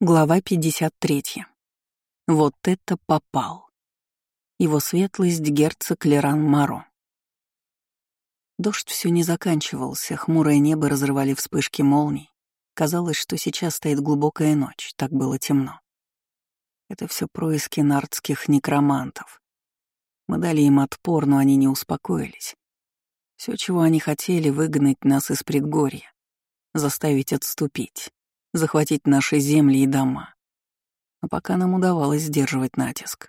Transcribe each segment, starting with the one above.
Глава 53. Вот это попал. Его светлость герцог Леран Маро. Дождь все не заканчивался, хмурое небо разрывали вспышки молний. Казалось, что сейчас стоит глубокая ночь, так было темно. Это все происки нардских некромантов. Мы дали им отпор, но они не успокоились. Все, чего они хотели, выгнать нас из предгорья, заставить отступить захватить наши земли и дома. Но пока нам удавалось сдерживать натиск.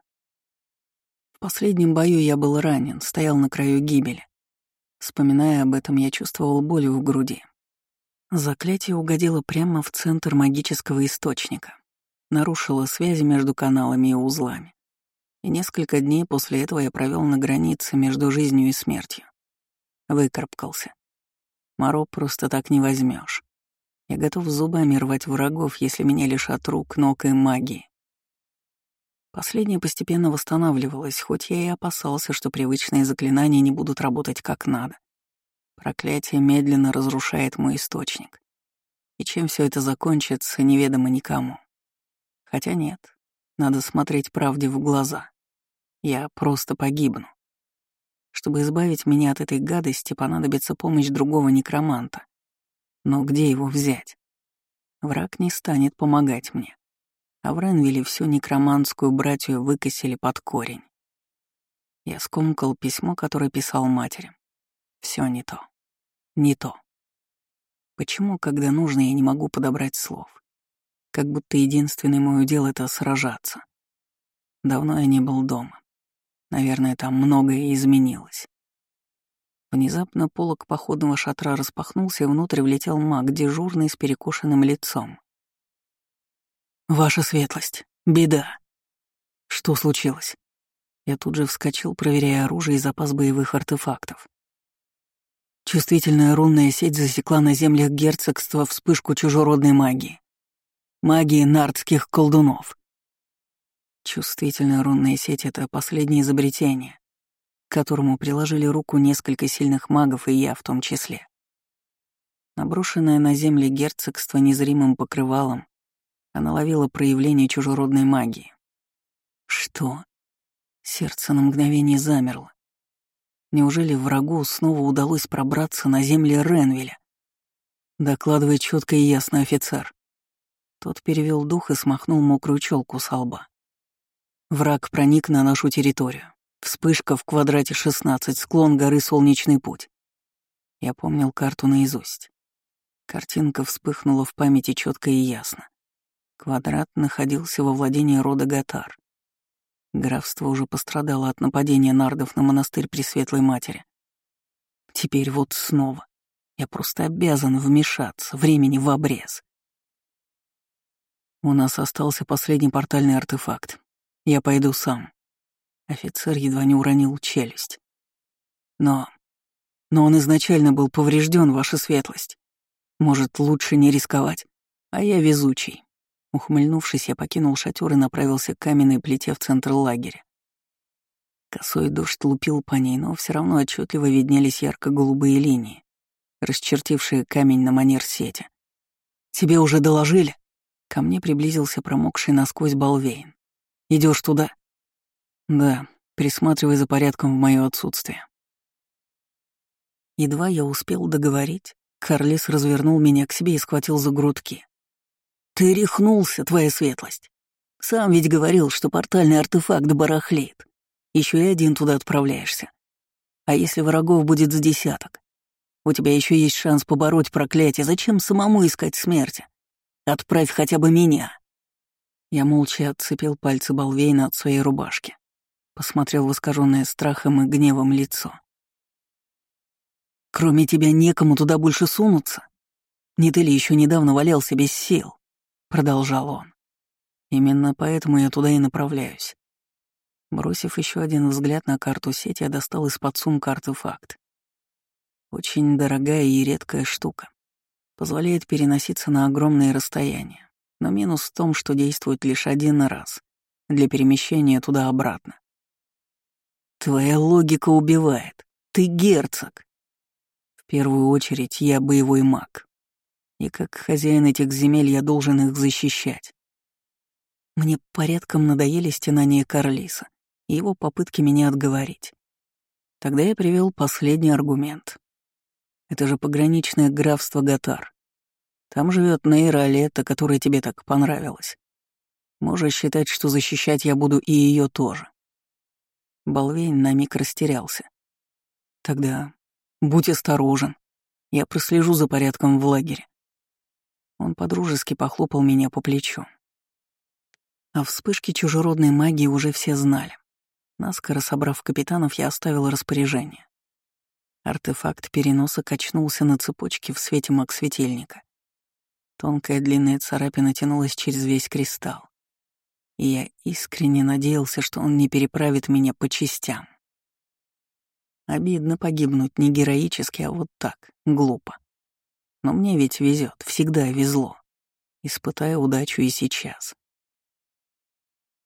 В последнем бою я был ранен, стоял на краю гибели. Вспоминая об этом, я чувствовал боль в груди. Заклятие угодило прямо в центр магического источника, нарушило связи между каналами и узлами. И несколько дней после этого я провел на границе между жизнью и смертью. Выкарабкался. Моро просто так не возьмешь. Я готов зубами рвать врагов, если меня лишат рук, ног и магии. Последнее постепенно восстанавливалось, хоть я и опасался, что привычные заклинания не будут работать как надо. Проклятие медленно разрушает мой источник. И чем все это закончится, неведомо никому. Хотя нет, надо смотреть правде в глаза. Я просто погибну. Чтобы избавить меня от этой гадости, понадобится помощь другого некроманта. Но где его взять? Враг не станет помогать мне. А в Ренвилле всю некроманскую братью выкосили под корень. Я скомкал письмо, которое писал матери. Все не то. Не то. Почему, когда нужно, я не могу подобрать слов? Как будто единственное мое дело — это сражаться. Давно я не был дома. Наверное, там многое изменилось. Внезапно полог походного шатра распахнулся, и внутрь влетел маг, дежурный с перекошенным лицом. «Ваша светлость, беда!» «Что случилось?» Я тут же вскочил, проверяя оружие и запас боевых артефактов. Чувствительная рунная сеть засекла на землях герцогства вспышку чужеродной магии. Магии нардских колдунов. Чувствительная рунная сеть — это последнее изобретение, к которому приложили руку несколько сильных магов и я в том числе. Наброшенное на земле герцогство незримым покрывалом, она ловила проявление чужеродной магии. Что? Сердце на мгновение замерло. Неужели врагу снова удалось пробраться на земли Ренвеля? Докладывает четко и ясно офицер. Тот перевел дух и смахнул мокрую челку со лба. Враг проник на нашу территорию. Вспышка в квадрате 16, склон горы Солнечный путь. Я помнил карту наизусть. Картинка вспыхнула в памяти четко и ясно. Квадрат находился во владении рода Гатар. Графство уже пострадало от нападения нардов на монастырь Пресветлой Матери. Теперь вот снова. Я просто обязан вмешаться, времени в обрез. У нас остался последний портальный артефакт. Я пойду сам. Офицер едва не уронил челюсть. Но... Но он изначально был поврежден, ваша светлость. Может, лучше не рисковать? А я везучий. Ухмыльнувшись, я покинул шатер и направился к каменной плите в центр лагеря. Косой дождь лупил по ней, но все равно отчетливо виднелись ярко-голубые линии, расчертившие камень на манер сети. «Тебе уже доложили?» Ко мне приблизился промокший насквозь Балвейн. Идешь туда?» Да, присматривай за порядком в мое отсутствие. Едва я успел договорить, Карлис развернул меня к себе и схватил за грудки. «Ты рехнулся, твоя светлость. Сам ведь говорил, что портальный артефакт барахлеет. Еще и один туда отправляешься. А если врагов будет с десяток? У тебя еще есть шанс побороть проклятие. Зачем самому искать смерти? Отправь хотя бы меня». Я молча отцепил пальцы Балвейна от своей рубашки посмотрел в искаженное страхом и гневом лицо. «Кроме тебя некому туда больше сунуться. Не ты ли еще недавно валялся без сил?» — продолжал он. «Именно поэтому я туда и направляюсь». Бросив еще один взгляд на карту сети, я достал из-под сумка артефакт. Очень дорогая и редкая штука. Позволяет переноситься на огромные расстояния. Но минус в том, что действует лишь один раз для перемещения туда-обратно. Твоя логика убивает. Ты герцог. В первую очередь я боевой маг. И как хозяин этих земель я должен их защищать. Мне порядком надоели стенания Карлиса и его попытки меня отговорить. Тогда я привел последний аргумент. Это же пограничное графство Гатар. Там живет Нейра Алета, которая тебе так понравилась. Можешь считать, что защищать я буду и ее тоже. Болвейн на миг растерялся. Тогда будь осторожен. Я прослежу за порядком в лагере. Он подружески похлопал меня по плечу. О вспышке чужеродной магии уже все знали. Наскоро собрав капитанов, я оставил распоряжение. Артефакт переноса качнулся на цепочке в свете маг-светильника. Тонкая длинная царапина тянулась через весь кристалл. И я искренне надеялся, что он не переправит меня по частям. Обидно погибнуть не героически, а вот так, глупо. Но мне ведь везет, всегда везло. Испытая удачу и сейчас.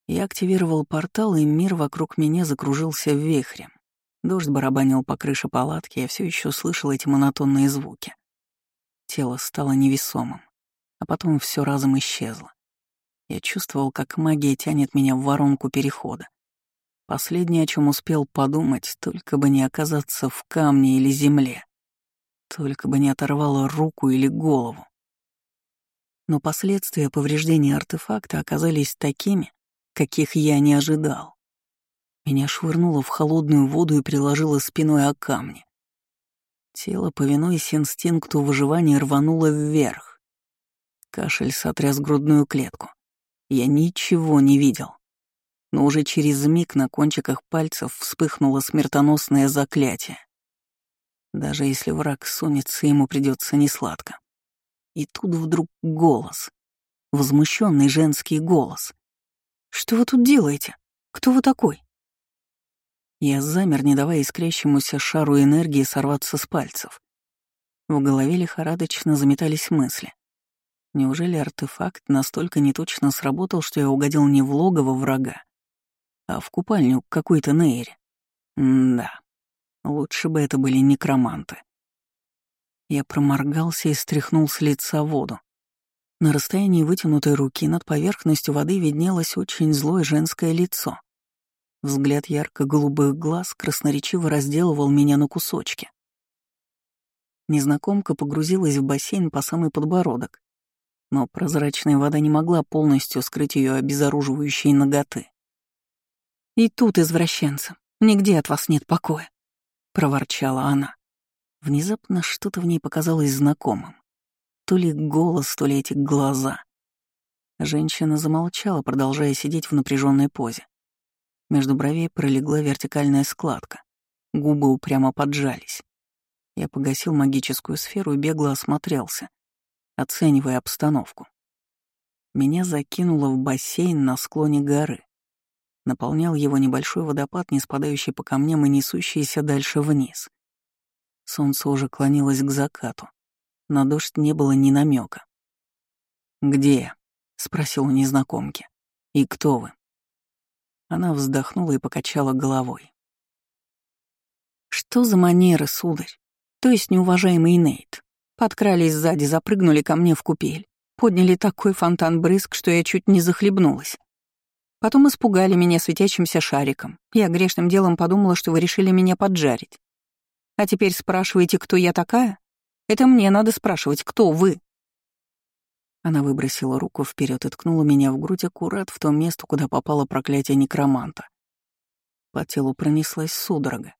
Я активировал портал, и мир вокруг меня закружился вихрем. Дождь барабанил по крыше палатки, я все еще слышал эти монотонные звуки. Тело стало невесомым, а потом все разом исчезло. Я чувствовал, как магия тянет меня в воронку перехода. Последнее, о чем успел подумать, только бы не оказаться в камне или земле. Только бы не оторвало руку или голову. Но последствия повреждения артефакта оказались такими, каких я не ожидал. Меня швырнуло в холодную воду и приложило спиной о камни. Тело, повинуясь инстинкту выживания, рвануло вверх. Кашель сотряс грудную клетку. Я ничего не видел. Но уже через миг на кончиках пальцев вспыхнуло смертоносное заклятие. Даже если враг сунется, ему придется несладко. И тут вдруг голос. Возмущенный женский голос. Что вы тут делаете? Кто вы такой?» Я замер, не давая искрящемуся шару энергии сорваться с пальцев. В голове лихорадочно заметались мысли. Неужели артефакт настолько неточно сработал, что я угодил не в логово врага, а в купальню какой-то Нейре? да, лучше бы это были некроманты. Я проморгался и стряхнул с лица воду. На расстоянии вытянутой руки над поверхностью воды виднелось очень злое женское лицо. Взгляд ярко-голубых глаз красноречиво разделывал меня на кусочки. Незнакомка погрузилась в бассейн по самый подбородок, но прозрачная вода не могла полностью скрыть ее обезоруживающие ноготы. «И тут, извращенцы, нигде от вас нет покоя», — проворчала она. Внезапно что-то в ней показалось знакомым. То ли голос, то ли эти глаза. Женщина замолчала, продолжая сидеть в напряженной позе. Между бровей пролегла вертикальная складка. Губы упрямо поджались. Я погасил магическую сферу и бегло осмотрелся, оценивая обстановку. Меня закинуло в бассейн на склоне горы. Наполнял его небольшой водопад, не спадающий по камням и несущийся дальше вниз. Солнце уже клонилось к закату. На дождь не было ни намека. «Где?» — спросил у незнакомки. «И кто вы?» Она вздохнула и покачала головой. «Что за манеры, сударь? То есть неуважаемый Нейт. Подкрались сзади, запрыгнули ко мне в купель, подняли такой фонтан брызг, что я чуть не захлебнулась. Потом испугали меня светящимся шариком. Я грешным делом подумала, что вы решили меня поджарить. А теперь спрашиваете, кто я такая? Это мне надо спрашивать, кто вы?» Она выбросила руку вперед и ткнула меня в грудь аккурат в то место, куда попало проклятие некроманта. По телу пронеслась судорога.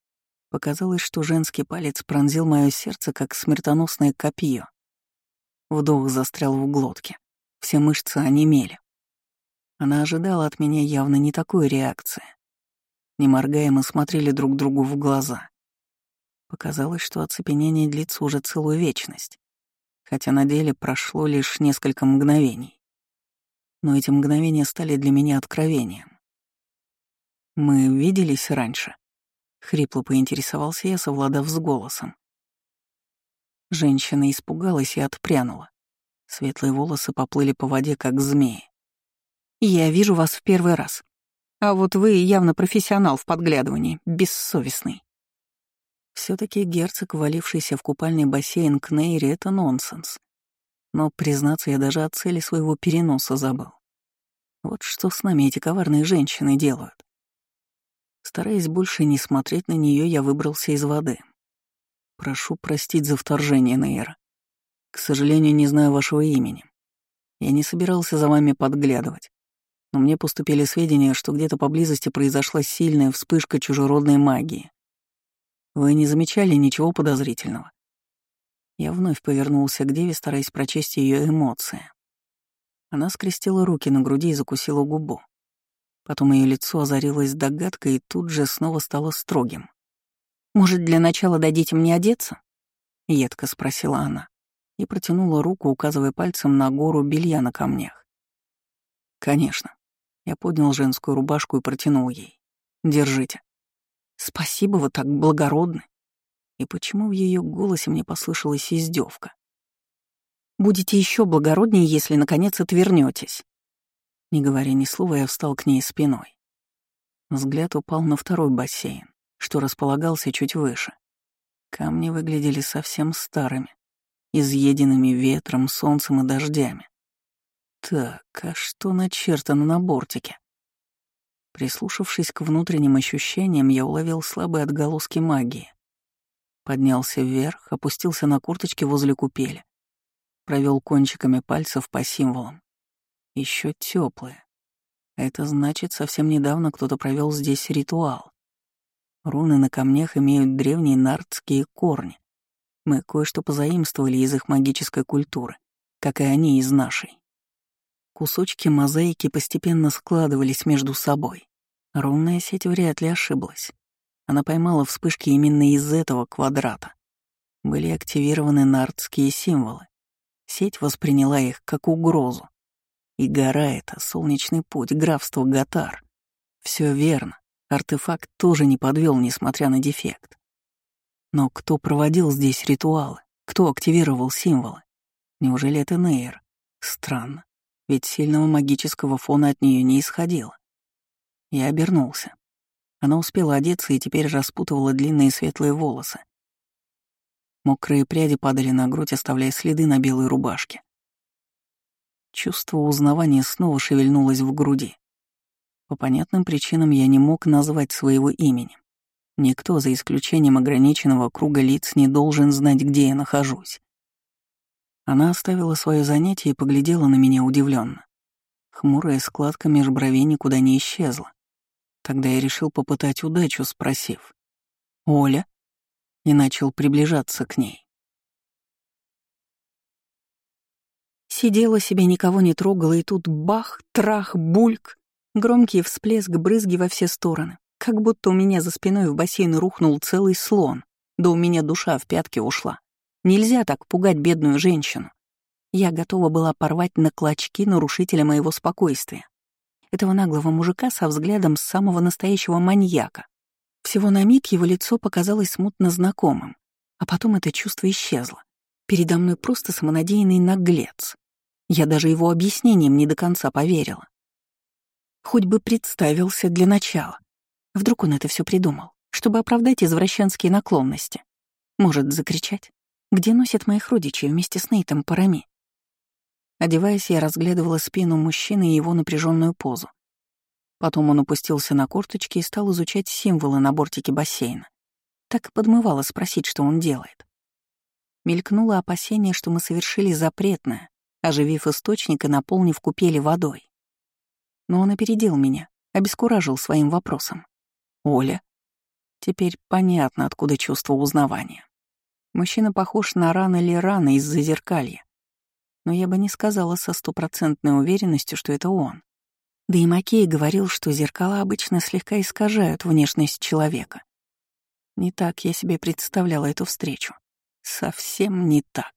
Показалось, что женский палец пронзил мое сердце, как смертоносное копье. Вдох застрял в глотке. Все мышцы онемели. Она ожидала от меня явно не такой реакции. Не моргая, мы смотрели друг другу в глаза. Показалось, что оцепенение длится уже целую вечность, хотя на деле прошло лишь несколько мгновений. Но эти мгновения стали для меня откровением. «Мы виделись раньше?» — хрипло поинтересовался я, совладав с голосом. Женщина испугалась и отпрянула. Светлые волосы поплыли по воде, как змеи. «Я вижу вас в первый раз. А вот вы явно профессионал в подглядывании, бессовестный». все таки герцог, валившийся в купальный бассейн к Нейре, — это нонсенс. Но, признаться, я даже о цели своего переноса забыл. Вот что с нами эти коварные женщины делают. Стараясь больше не смотреть на нее, я выбрался из воды. Прошу простить за вторжение, Нейра. К сожалению, не знаю вашего имени. Я не собирался за вами подглядывать. Но мне поступили сведения, что где-то поблизости произошла сильная вспышка чужеродной магии. Вы не замечали ничего подозрительного? Я вновь повернулся к деве, стараясь прочесть ее эмоции. Она скрестила руки на груди и закусила губу. Потом ее лицо озарилось догадкой и тут же снова стало строгим. «Может, для начала дадите мне одеться?» — едко спросила она и протянула руку, указывая пальцем на гору белья на камнях. «Конечно». Я поднял женскую рубашку и протянул ей. «Держите». «Спасибо, вы так благородны». И почему в ее голосе мне послышалась издевка? «Будете еще благороднее, если наконец отвернетесь. Не говоря ни слова, я встал к ней спиной. Взгляд упал на второй бассейн, что располагался чуть выше. Камни выглядели совсем старыми, изъеденными ветром, солнцем и дождями. Так, а что начертано на бортике? Прислушавшись к внутренним ощущениям, я уловил слабые отголоски магии. Поднялся вверх, опустился на курточке возле купели, провел кончиками пальцев по символам. Еще теплые. Это значит, совсем недавно кто-то провел здесь ритуал. Руны на камнях имеют древние нардские корни. Мы кое-что позаимствовали из их магической культуры, как и они из нашей. Кусочки мозаики постепенно складывались между собой. Рунная сеть вряд ли ошиблась. Она поймала вспышки именно из этого квадрата. Были активированы нардские символы. Сеть восприняла их как угрозу. И гора эта, солнечный путь, графство Гатар. Все верно. Артефакт тоже не подвел, несмотря на дефект. Но кто проводил здесь ритуалы? Кто активировал символы? Неужели это Нейр? Странно, ведь сильного магического фона от нее не исходило. Я обернулся. Она успела одеться и теперь распутывала длинные светлые волосы. Мокрые пряди падали на грудь, оставляя следы на белой рубашке. Чувство узнавания снова шевельнулось в груди. По понятным причинам я не мог назвать своего имени. Никто, за исключением ограниченного круга лиц, не должен знать, где я нахожусь. Она оставила свое занятие и поглядела на меня удивленно. Хмурая складка меж бровей никуда не исчезла. Тогда я решил попытать удачу, спросив. «Оля?» и начал приближаться к ней. Сидела себе, никого не трогала, и тут бах, трах, бульк. Громкий всплеск, брызги во все стороны. Как будто у меня за спиной в бассейн рухнул целый слон. Да у меня душа в пятки ушла. Нельзя так пугать бедную женщину. Я готова была порвать на клочки нарушителя моего спокойствия. Этого наглого мужика со взглядом самого настоящего маньяка. Всего на миг его лицо показалось смутно знакомым, а потом это чувство исчезло. Передо мной просто самонадеянный наглец. Я даже его объяснением не до конца поверила. Хоть бы представился для начала. Вдруг он это все придумал, чтобы оправдать извращенские наклонности. Может, закричать? Где носят моих родичей вместе с Нейтом Парами? Одеваясь, я разглядывала спину мужчины и его напряженную позу. Потом он опустился на корточки и стал изучать символы на бортике бассейна. Так подмывало спросить, что он делает. Мелькнуло опасение, что мы совершили запретное, оживив источник и наполнив купели водой. Но он опередил меня, обескуражил своим вопросом. «Оля?» Теперь понятно, откуда чувство узнавания. Мужчина похож на рано ли рано из-за зеркалья. Но я бы не сказала со стопроцентной уверенностью, что это он. Да и Макей говорил, что зеркала обычно слегка искажают внешность человека. Не так я себе представляла эту встречу. Совсем не так.